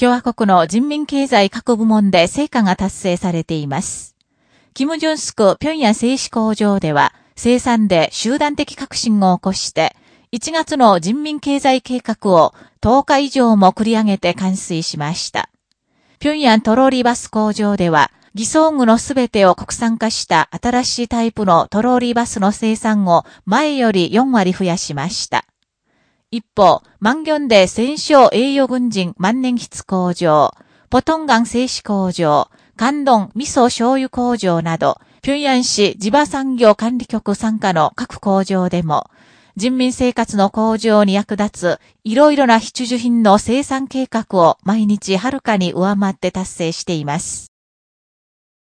共和国の人民経済各部門で成果が達成されています。キム・ジョンスク平壌製紙工場では、生産で集団的革新を起こして、1月の人民経済計画を10日以上も繰り上げて完遂しました。平壌トローリバス工場では、偽装具のすべてを国産化した新しいタイプのトローリーバスの生産を前より4割増やしました。一方、万ンで戦勝栄誉軍人万年筆工場、ポトンガン製紙工場、関東味噌醤油工場など、平壌市地場産業管理局参加の各工場でも、人民生活の向上に役立つ、いろいろな必需品の生産計画を毎日はるかに上回って達成しています。